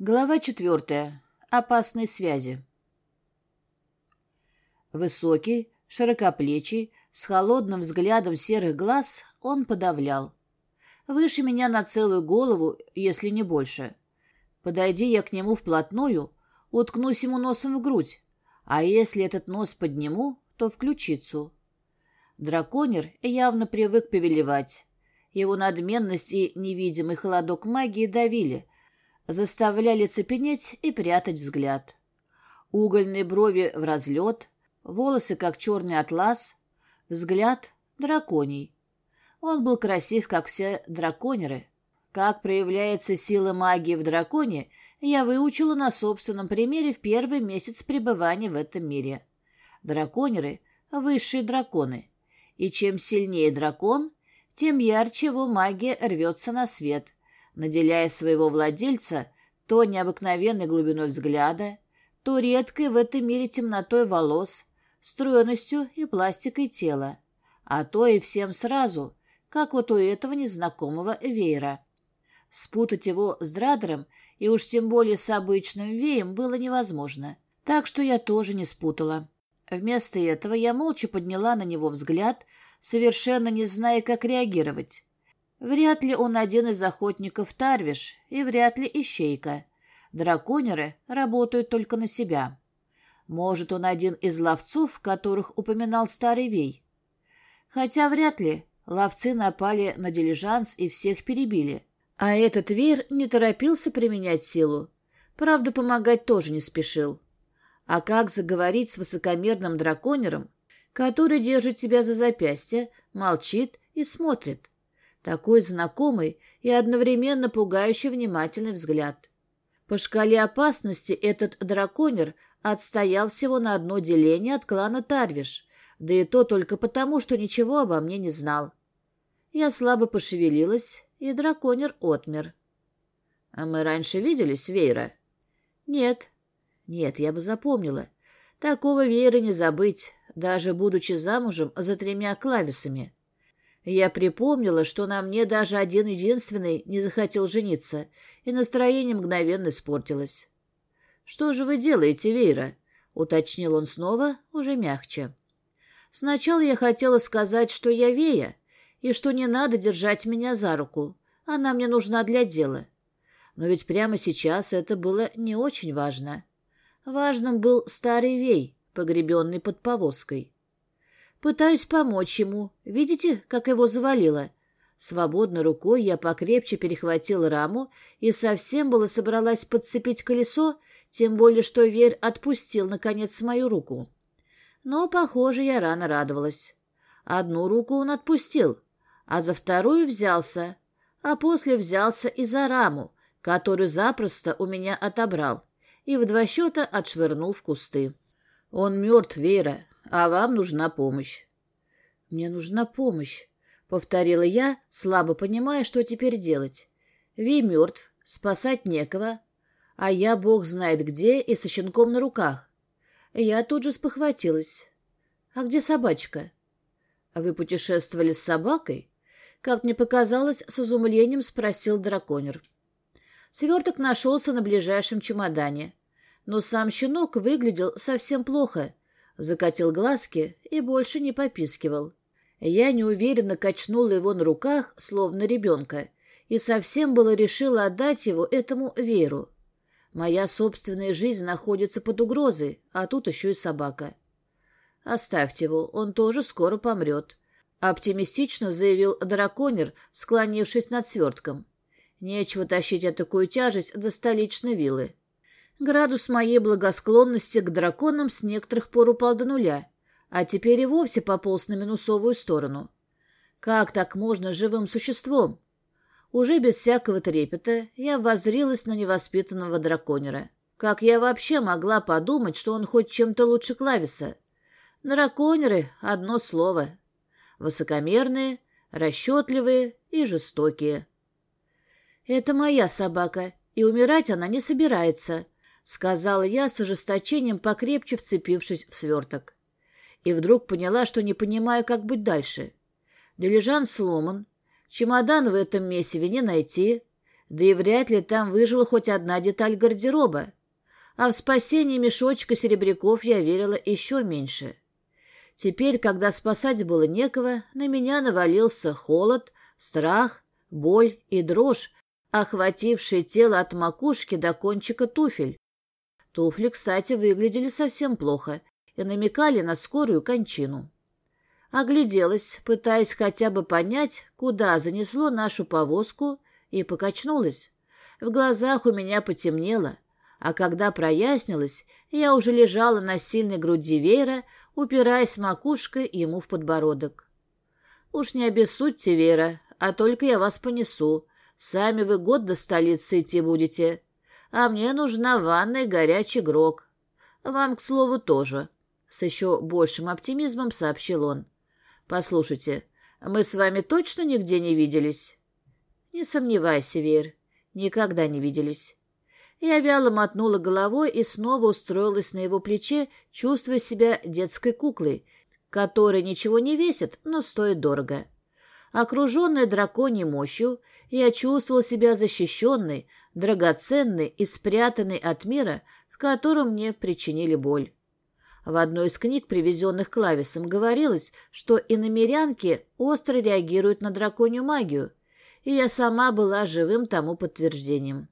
Глава четвертая. Опасные связи. Высокий, широкоплечий, с холодным взглядом серых глаз он подавлял. Выше меня на целую голову, если не больше. Подойди я к нему вплотную, уткнусь ему носом в грудь, а если этот нос подниму, то в ключицу. Драконер явно привык повелевать. Его надменность и невидимый холодок магии давили — заставляли цепенеть и прятать взгляд. Угольные брови в разлет, волосы, как черный атлас, взгляд драконий. Он был красив, как все драконеры. Как проявляется сила магии в драконе, я выучила на собственном примере в первый месяц пребывания в этом мире. Драконеры — высшие драконы. И чем сильнее дракон, тем ярче его магия рвется на свет — наделяя своего владельца то необыкновенной глубиной взгляда, то редкой в этом мире темнотой волос, стройностью и пластикой тела, а то и всем сразу, как вот у этого незнакомого веера. Спутать его с Драдером и уж тем более с обычным веем было невозможно, так что я тоже не спутала. Вместо этого я молча подняла на него взгляд, совершенно не зная, как реагировать. Вряд ли он один из охотников Тарвиш, и вряд ли ищейка. Драконеры работают только на себя. Может, он один из ловцов, которых упоминал старый Вей. Хотя вряд ли. Ловцы напали на дилижанс и всех перебили. А этот Вейр не торопился применять силу. Правда, помогать тоже не спешил. А как заговорить с высокомерным драконером, который держит тебя за запястье, молчит и смотрит? Такой знакомый и одновременно пугающий внимательный взгляд. По шкале опасности этот драконер отстоял всего на одно деление от клана Тарвиш, да и то только потому, что ничего обо мне не знал. Я слабо пошевелилась, и драконер отмер. — А мы раньше виделись, Вейра? — Нет. Нет, я бы запомнила. Такого Вейра не забыть, даже будучи замужем за тремя клависами. Я припомнила, что на мне даже один единственный не захотел жениться, и настроение мгновенно испортилось. «Что же вы делаете, Вейра?» — уточнил он снова, уже мягче. «Сначала я хотела сказать, что я Вея, и что не надо держать меня за руку. Она мне нужна для дела. Но ведь прямо сейчас это было не очень важно. Важным был старый Вей, погребенный под повозкой. Пытаюсь помочь ему. Видите, как его завалило? Свободной рукой я покрепче перехватил раму и совсем было собралась подцепить колесо, тем более что Верь отпустил, наконец, мою руку. Но, похоже, я рано радовалась. Одну руку он отпустил, а за вторую взялся, а после взялся и за раму, которую запросто у меня отобрал, и в два счета отшвырнул в кусты. Он мертв, Вера, а вам нужна помощь. — Мне нужна помощь, — повторила я, слабо понимая, что теперь делать. Ви мертв, спасать некого, а я бог знает где и со щенком на руках. Я тут же спохватилась. — А где собачка? — А вы путешествовали с собакой? Как мне показалось, с изумлением спросил драконер. Сверток нашелся на ближайшем чемодане, но сам щенок выглядел совсем плохо — закатил глазки и больше не попискивал. Я неуверенно качнула его на руках, словно ребенка, и совсем было решила отдать его этому Веру. Моя собственная жизнь находится под угрозой, а тут еще и собака. «Оставьте его, он тоже скоро помрет», — оптимистично заявил драконер, склонившись над свертком. «Нечего тащить такую тяжесть до столичной виллы». Градус моей благосклонности к драконам с некоторых пор упал до нуля, а теперь и вовсе пополз на минусовую сторону. Как так можно живым существом? Уже без всякого трепета я воззрилась на невоспитанного драконера. Как я вообще могла подумать, что он хоть чем-то лучше Клависа? Драконеры — одно слово. Высокомерные, расчетливые и жестокие. Это моя собака, и умирать она не собирается —— сказала я с ожесточением, покрепче вцепившись в сверток. И вдруг поняла, что не понимаю, как быть дальше. Дилижан сломан, чемодан в этом месиве не найти, Да и вряд ли там выжила хоть одна деталь гардероба. А в спасение мешочка серебряков я верила еще меньше. Теперь, когда спасать было некого, на меня навалился холод, страх, боль и дрожь, охватившие тело от макушки до кончика туфель. Туфли, кстати, выглядели совсем плохо и намекали на скорую кончину. Огляделась, пытаясь хотя бы понять, куда занесло нашу повозку, и покачнулась. В глазах у меня потемнело, а когда прояснилось, я уже лежала на сильной груди Вейра, упираясь макушкой ему в подбородок. «Уж не обессудьте, Вера, а только я вас понесу. Сами вы год до столицы идти будете. А мне нужна ванна и горячий грог. Вам, к слову, тоже», — с еще большим оптимизмом сообщил он. «Послушайте, мы с вами точно нигде не виделись?» «Не сомневайся, Вер, никогда не виделись». Я вяло мотнула головой и снова устроилась на его плече, чувствуя себя детской куклой, которая ничего не весит, но стоит дорого. Окруженная драконьей мощью, я чувствовала себя защищенной, драгоценной и спрятанной от мира, в котором мне причинили боль. В одной из книг, привезенных Клависом, говорилось, что иномерянки остро реагируют на драконью магию, и я сама была живым тому подтверждением.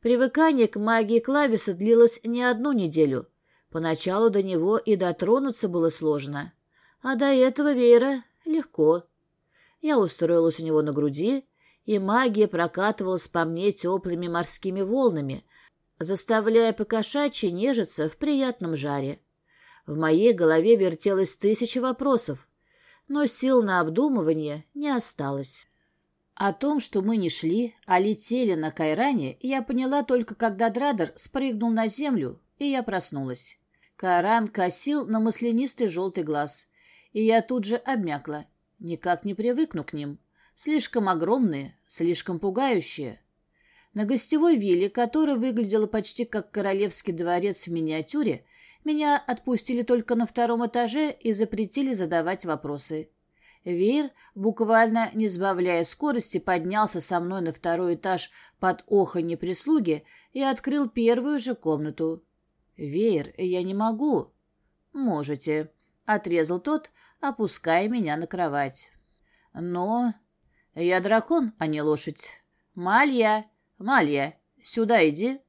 Привыкание к магии Клависа длилось не одну неделю. Поначалу до него и дотронуться было сложно. А до этого веера легко. Я устроилась у него на груди, и магия прокатывалась по мне теплыми морскими волнами, заставляя покошачьи нежиться в приятном жаре. В моей голове вертелось тысячи вопросов, но сил на обдумывание не осталось. О том, что мы не шли, а летели на Кайране, я поняла только когда Драдер спрыгнул на землю, и я проснулась. Кайран косил на маслянистый желтый глаз, и я тут же обмякла. Никак не привыкну к ним. Слишком огромные, слишком пугающие. На гостевой вилле, которая выглядела почти как королевский дворец в миниатюре, меня отпустили только на втором этаже и запретили задавать вопросы. Веер, буквально не сбавляя скорости, поднялся со мной на второй этаж под оханье прислуги и открыл первую же комнату. «Веер, я не могу». «Можете», — отрезал тот, опуская меня на кровать. «Но...» «Я дракон, а не лошадь. Малья, Малья, сюда иди».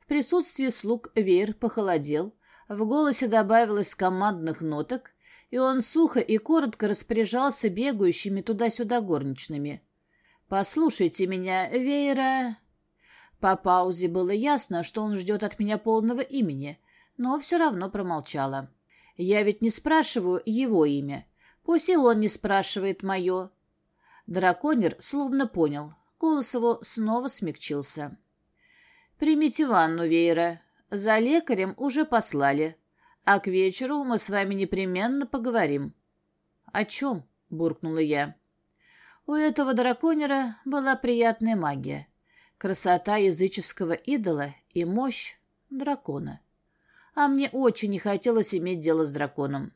В присутствии слуг Веер похолодел, в голосе добавилось командных ноток, и он сухо и коротко распоряжался бегающими туда-сюда горничными. «Послушайте меня, Вейра...» По паузе было ясно, что он ждет от меня полного имени, но все равно промолчала. «Я ведь не спрашиваю его имя. Пусть и он не спрашивает мое». Драконер словно понял. Голос его снова смягчился. «Примите ванну, Вейра. За лекарем уже послали а к вечеру мы с вами непременно поговорим». «О чем?» — буркнула я. У этого драконера была приятная магия, красота языческого идола и мощь дракона. А мне очень не хотелось иметь дело с драконом.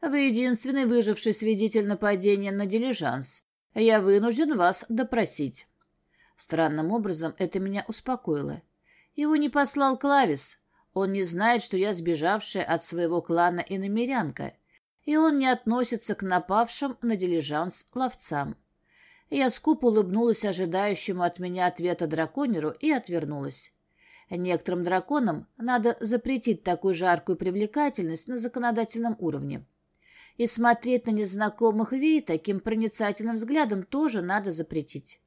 Вы единственный выживший свидетель нападения на дилижанс. Я вынужден вас допросить. Странным образом это меня успокоило. Его не послал Клавис, он не знает, что я сбежавшая от своего клана иномерянка, и он не относится к напавшим на дилижанс ловцам. Я скупо улыбнулась ожидающему от меня ответа драконеру и отвернулась. Некоторым драконам надо запретить такую жаркую привлекательность на законодательном уровне. И смотреть на незнакомых Ви таким проницательным взглядом тоже надо запретить.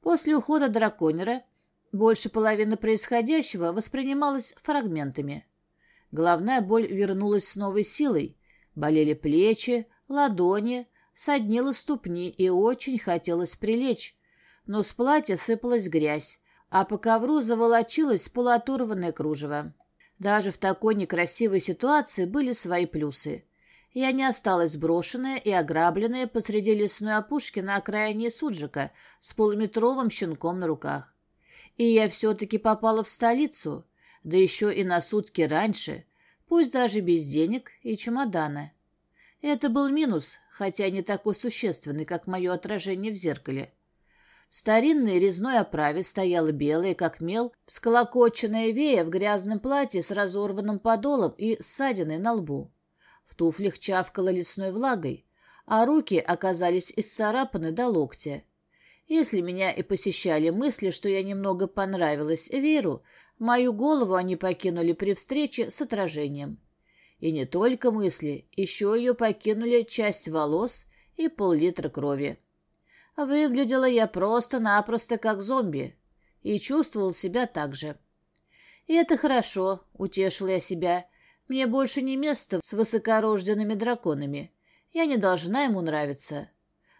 После ухода драконера больше половины происходящего воспринималось фрагментами. Головная боль вернулась с новой силой. Болели плечи, ладони, соднило ступни и очень хотелось прилечь. Но с платья сыпалась грязь, а по ковру заволочилось полуоторванное кружево. Даже в такой некрасивой ситуации были свои плюсы. Я не осталась брошенная и ограбленная посреди лесной опушки на окраине Суджика с полуметровым щенком на руках. И я все-таки попала в столицу, да еще и на сутки раньше, пусть даже без денег и чемодана. Это был минус, хотя не такой существенный, как мое отражение в зеркале. В старинной резной оправе стояла белая, как мел, всколокоченная вея в грязном платье с разорванным подолом и ссадиной на лбу. В туфлях чавкала лесной влагой, а руки оказались исцарапаны до локтя. Если меня и посещали мысли, что я немного понравилась Веру, мою голову они покинули при встрече с отражением. И не только мысли, еще ее покинули часть волос и пол-литра крови. Выглядела я просто-напросто как зомби и чувствовал себя так же. И это хорошо, утешила я себя. Мне больше не место с высокорожденными драконами. Я не должна ему нравиться.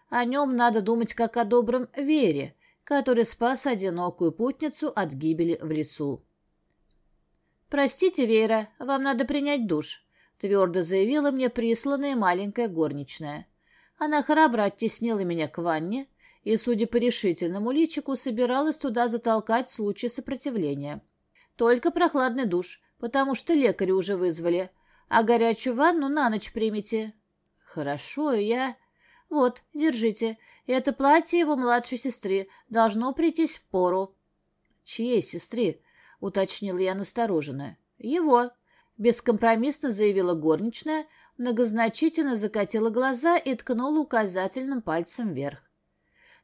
О нем надо думать как о добром Вере, который спас одинокую путницу от гибели в лесу. «Простите, Вера, вам надо принять душ», — твердо заявила мне присланная маленькая горничная. Она храбро оттеснила меня к ванне и, судя по решительному личику, собиралась туда затолкать в случае сопротивления. Только прохладный душ, потому что лекаря уже вызвали, а горячую ванну на ночь примите. Хорошо, я... Вот, держите. Это платье его младшей сестры. Должно прийтись в пору. Чьей сестры? Уточнила я настороженно. Его. Бескомпромиссно заявила горничная, многозначительно закатила глаза и ткнула указательным пальцем вверх.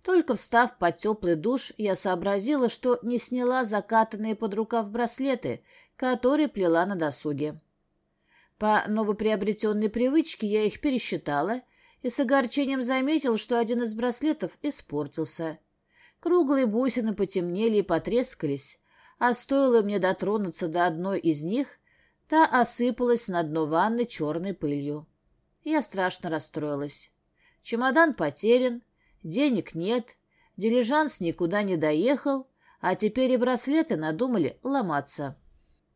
Только встав под теплый душ, я сообразила, что не сняла закатанные под рукав браслеты, которые плела на досуге. По новоприобретенной привычке я их пересчитала и с огорчением заметила, что один из браслетов испортился. Круглые бусины потемнели и потрескались, а стоило мне дотронуться до одной из них, Та осыпалась на дно ванны черной пылью. Я страшно расстроилась. Чемодан потерян, денег нет, дилижанс никуда не доехал, а теперь и браслеты надумали ломаться.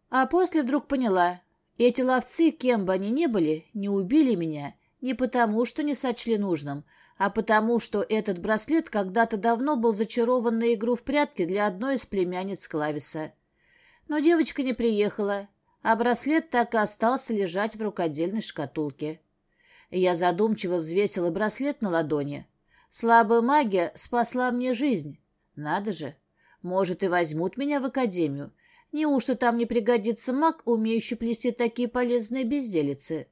А после вдруг поняла, эти ловцы, кем бы они ни были, не убили меня не потому, что не сочли нужным, а потому, что этот браслет когда-то давно был зачарован на игру в прятки для одной из племянниц Клависа. Но девочка не приехала, а браслет так и остался лежать в рукодельной шкатулке. Я задумчиво взвесила браслет на ладони. Слабая магия спасла мне жизнь. Надо же. Может, и возьмут меня в академию. Неужто там не пригодится маг, умеющий плести такие полезные безделицы?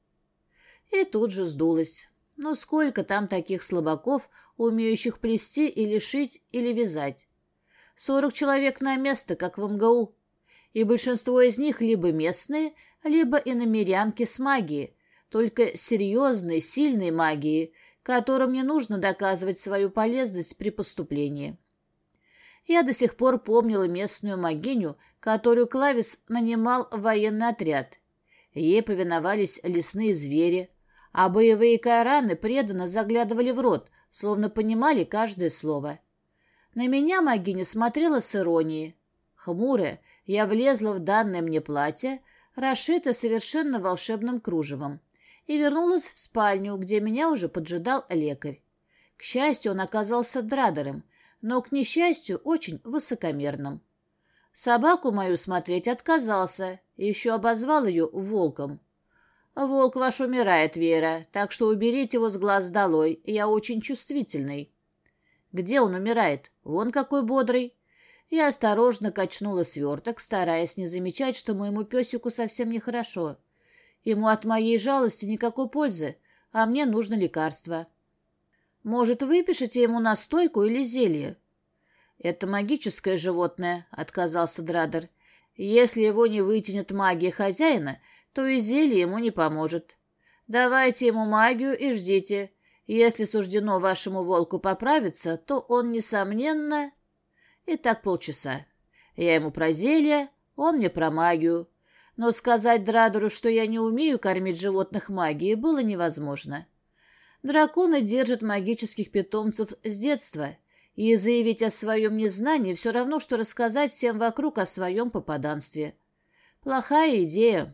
И тут же сдулась. Ну сколько там таких слабаков, умеющих плести или шить, или вязать? Сорок человек на место, как в МГУ и большинство из них либо местные, либо иномерянки с магией, только серьезной, сильной магией, которым не нужно доказывать свою полезность при поступлении. Я до сих пор помнила местную магиню, которую Клавис нанимал в военный отряд. Ей повиновались лесные звери, а боевые кайраны преданно заглядывали в рот, словно понимали каждое слово. На меня магиня смотрела с иронией. Хмурая, я влезла в данное мне платье, расшитое совершенно волшебным кружевом, и вернулась в спальню, где меня уже поджидал лекарь. К счастью, он оказался драдером, но, к несчастью, очень высокомерным. Собаку мою смотреть отказался, и еще обозвал ее волком. «Волк ваш умирает, Вера, так что уберите его с глаз долой, я очень чувствительный». «Где он умирает? Вон какой бодрый». Я осторожно качнула сверток, стараясь не замечать, что моему песику совсем нехорошо. Ему от моей жалости никакой пользы, а мне нужно лекарство. Может, выпишите ему настойку или зелье? Это магическое животное, — отказался Драдер. Если его не вытянет магия хозяина, то и зелье ему не поможет. Давайте ему магию и ждите. Если суждено вашему волку поправиться, то он, несомненно... И так полчаса. Я ему про зелье, он мне про магию. Но сказать Драдеру, что я не умею кормить животных магией, было невозможно. Драконы держат магических питомцев с детства, и заявить о своем незнании все равно, что рассказать всем вокруг о своем попаданстве. Плохая идея.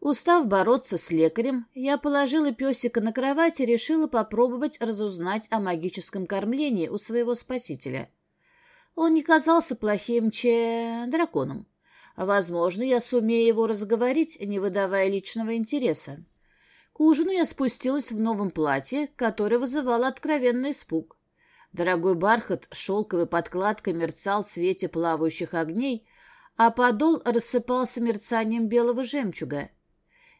Устав бороться с лекарем, я положила песика на кровать и решила попробовать разузнать о магическом кормлении у своего спасителя. Он не казался плохим че... драконом. Возможно, я сумею его разговорить, не выдавая личного интереса. К ужину я спустилась в новом платье, которое вызывало откровенный испуг. Дорогой бархат с шелковой подкладкой мерцал в свете плавающих огней, а подол рассыпался мерцанием белого жемчуга.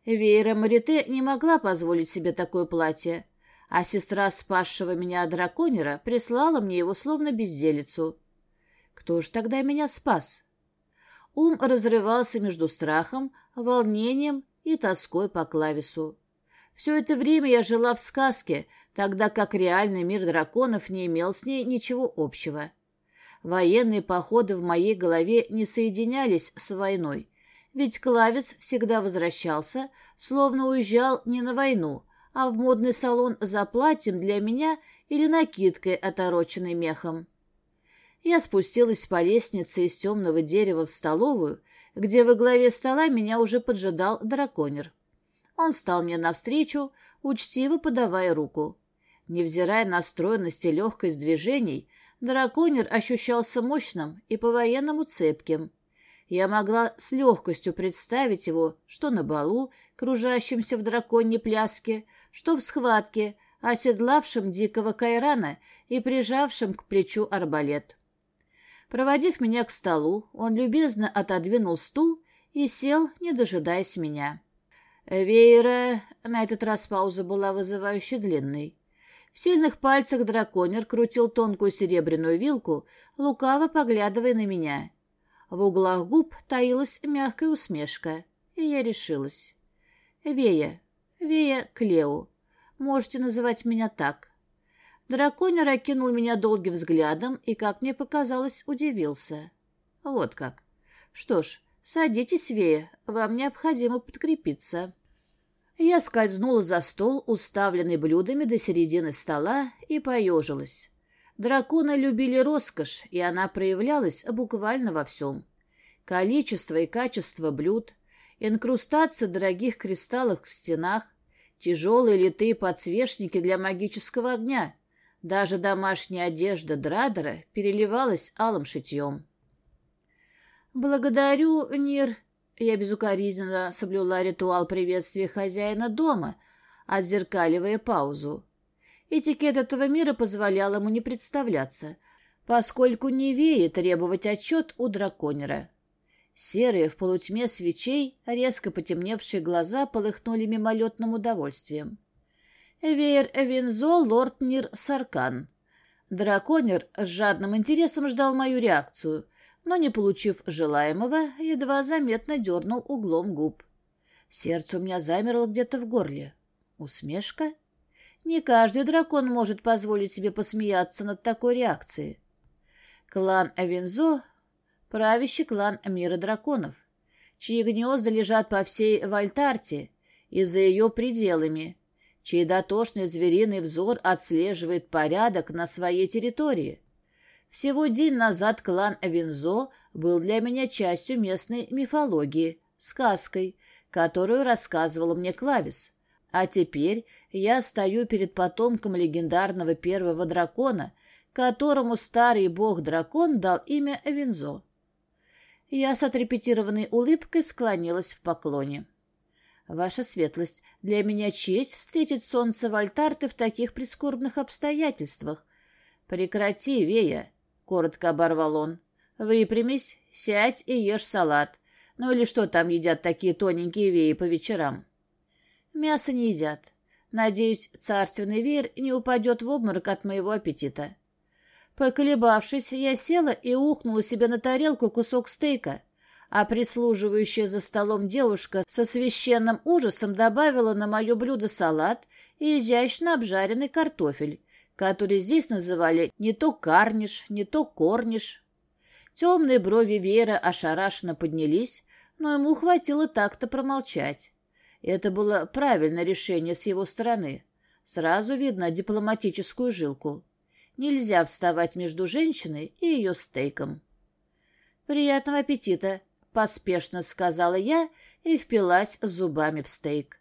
Веера Марите не могла позволить себе такое платье, а сестра спасшего меня драконера прислала мне его словно безделицу. Кто же тогда меня спас? Ум разрывался между страхом, волнением и тоской по клавису. Все это время я жила в сказке, тогда как реальный мир драконов не имел с ней ничего общего. Военные походы в моей голове не соединялись с войной, ведь Клавец всегда возвращался, словно уезжал не на войну, а в модный салон за платьем для меня или накидкой, отороченной мехом. Я спустилась по лестнице из темного дерева в столовую, где во главе стола меня уже поджидал драконер. Он встал мне навстречу, учтиво подавая руку. Невзирая на стройность и легкость движений, драконер ощущался мощным и по-военному цепким. Я могла с легкостью представить его, что на балу, кружащемся в драконьей пляске, что в схватке, оседлавшем дикого кайрана и прижавшем к плечу арбалет. Проводив меня к столу, он любезно отодвинул стул и сел, не дожидаясь меня. Веера... На этот раз пауза была вызывающе длинной. В сильных пальцах драконер крутил тонкую серебряную вилку, лукаво поглядывая на меня. В углах губ таилась мягкая усмешка, и я решилась. «Вея, Вея Клеу, можете называть меня так». Драконер окинул меня долгим взглядом и, как мне показалось, удивился. «Вот как. Что ж, садитесь, Вея, вам необходимо подкрепиться». Я скользнула за стол, уставленный блюдами до середины стола, и поежилась. Драконы любили роскошь, и она проявлялась буквально во всем. Количество и качество блюд, инкрустация дорогих кристаллов в стенах, тяжелые литые подсвечники для магического огня. Даже домашняя одежда Драдера переливалась алым шитьем. «Благодарю, Нир», я безукоризненно соблюла ритуал приветствия хозяина дома, отзеркаливая паузу. Этикет этого мира позволял ему не представляться, поскольку не веет требовать отчет у драконера. Серые в полутьме свечей, резко потемневшие глаза полыхнули мимолетным удовольствием. Веер Винзо, лорд Нир Саркан. Драконер с жадным интересом ждал мою реакцию, но, не получив желаемого, едва заметно дернул углом губ. Сердце у меня замерло где-то в горле. Усмешка? Не каждый дракон может позволить себе посмеяться над такой реакцией. Клан Авензо — правящий клан мира драконов, чьи гнезда лежат по всей Вальтарте и за ее пределами, чей дотошный звериный взор отслеживает порядок на своей территории. Всего день назад клан Винзо был для меня частью местной мифологии, сказкой, которую рассказывал мне Клавис. А теперь я стою перед потомком легендарного первого дракона, которому старый бог-дракон дал имя Винзо. Я с отрепетированной улыбкой склонилась в поклоне. «Ваша светлость, для меня честь встретить солнце Вальтарты в таких прискорбных обстоятельствах. Прекрати, Вея, — коротко оборвал он. «Выпрямись, сядь и ешь салат. Ну или что там едят такие тоненькие веи по вечерам?» «Мясо не едят. Надеюсь, царственный веер не упадет в обморок от моего аппетита». Поколебавшись, я села и ухнула себе на тарелку кусок стейка, а прислуживающая за столом девушка со священным ужасом добавила на мое блюдо салат и изящно обжаренный картофель, который здесь называли не то карниш, не то корниш. Темные брови Веры ошарашенно поднялись, но ему хватило так-то промолчать. Это было правильное решение с его стороны. Сразу видно дипломатическую жилку. Нельзя вставать между женщиной и ее стейком. «Приятного аппетита!» — поспешно сказала я и впилась зубами в стейк.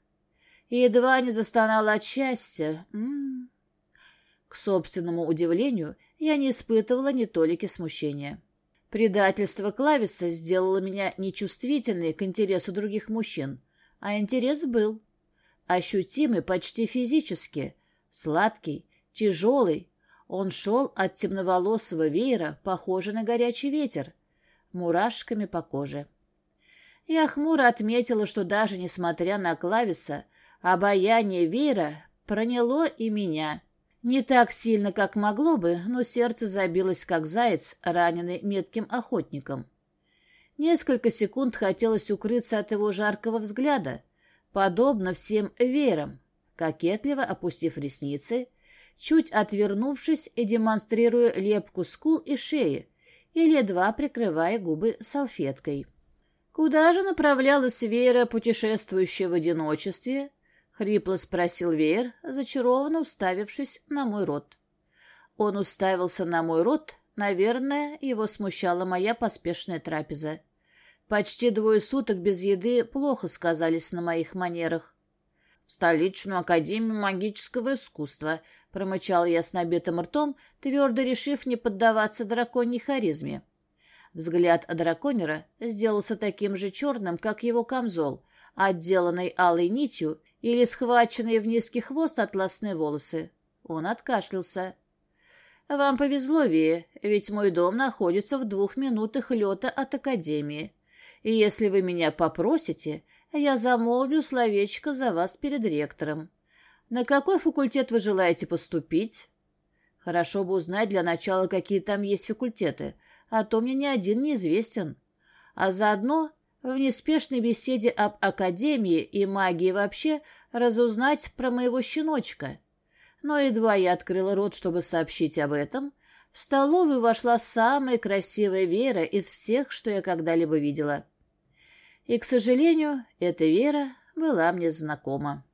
Едва не застонала от счастья. М -м -м. К собственному удивлению, я не испытывала ни толики смущения. Предательство Клависа сделало меня нечувствительной к интересу других мужчин, а интерес был. Ощутимый почти физически, сладкий, тяжелый. Он шел от темноволосого веера, похожий на горячий ветер, мурашками по коже. Я хмуро отметила, что даже несмотря на клависа, обаяние веера проняло и меня. Не так сильно, как могло бы, но сердце забилось, как заяц, раненый метким охотником. Несколько секунд хотелось укрыться от его жаркого взгляда, подобно всем верам, кокетливо опустив ресницы, чуть отвернувшись и демонстрируя лепку скул и шеи, или едва прикрывая губы салфеткой. «Куда же направлялась Вера, путешествующая в одиночестве?» — хрипло спросил Веер, зачарованно уставившись на мой рот. Он уставился на мой рот, наверное, его смущала моя поспешная трапеза. Почти двое суток без еды плохо сказались на моих манерах. «В столичную академию магического искусства», — промычал я с набитым ртом, твердо решив не поддаваться драконьей харизме. Взгляд драконера сделался таким же черным, как его камзол, отделанный алой нитью или схваченные в низкий хвост атласные волосы. Он откашлялся. «Вам повезло, Вия, ведь мой дом находится в двух минутах лета от Академии. И если вы меня попросите, я замолвлю словечко за вас перед ректором. На какой факультет вы желаете поступить?» «Хорошо бы узнать для начала, какие там есть факультеты, а то мне ни один не известен. А заодно в неспешной беседе об академии и магии вообще разузнать про моего щеночка. Но едва я открыла рот, чтобы сообщить об этом, в столовую вошла самая красивая Вера из всех, что я когда-либо видела. И, к сожалению, эта Вера была мне знакома.